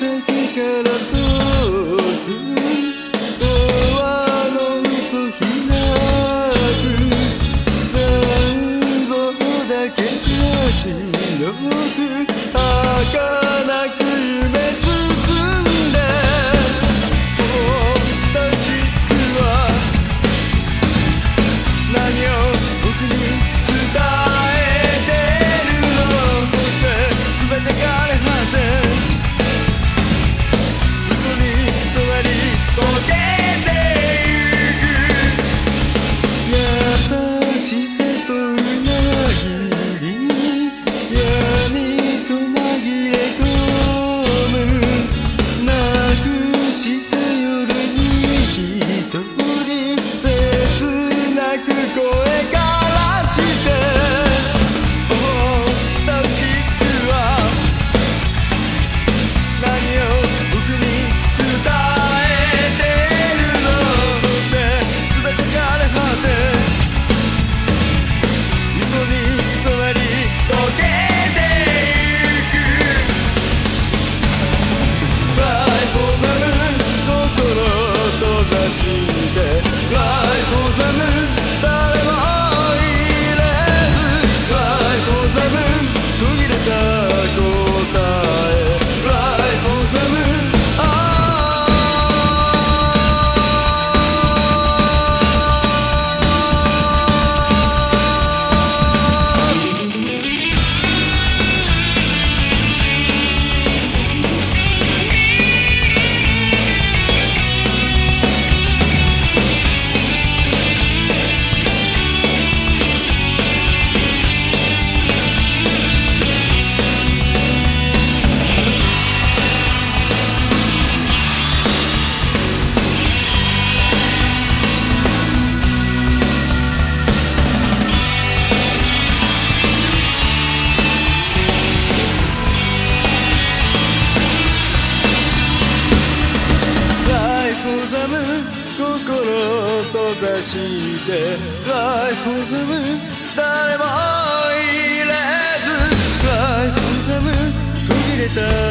se fique le. 心閉ざしてライフズム誰も入れず。ライフズム途切れた。